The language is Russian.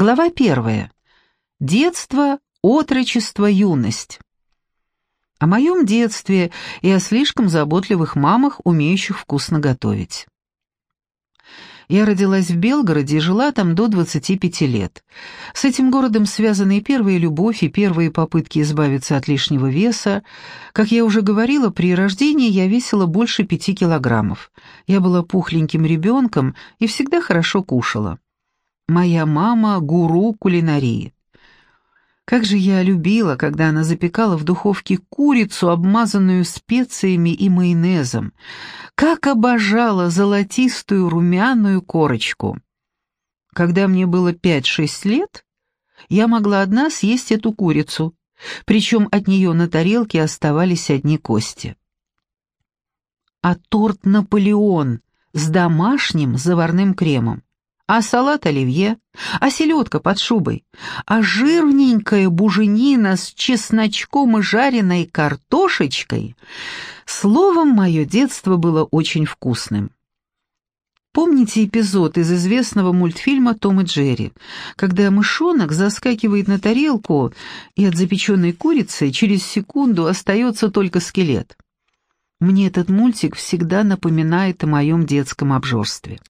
Глава первая. Детство, отрочество, юность. О моем детстве и о слишком заботливых мамах, умеющих вкусно готовить. Я родилась в Белгороде и жила там до 25 лет. С этим городом связаны и первая любовь, и первые попытки избавиться от лишнего веса. Как я уже говорила, при рождении я весила больше пяти килограммов. Я была пухленьким ребенком и всегда хорошо кушала. Моя мама — гуру кулинарии. Как же я любила, когда она запекала в духовке курицу, обмазанную специями и майонезом. Как обожала золотистую румяную корочку. Когда мне было пять-шесть лет, я могла одна съесть эту курицу, причем от нее на тарелке оставались одни кости. А торт «Наполеон» с домашним заварным кремом а салат оливье, а селедка под шубой, а жирненькая буженина с чесночком и жареной картошечкой. Словом, мое детство было очень вкусным. Помните эпизод из известного мультфильма «Том и Джерри», когда мышонок заскакивает на тарелку, и от запеченной курицы через секунду остается только скелет? Мне этот мультик всегда напоминает о моем детском обжорстве.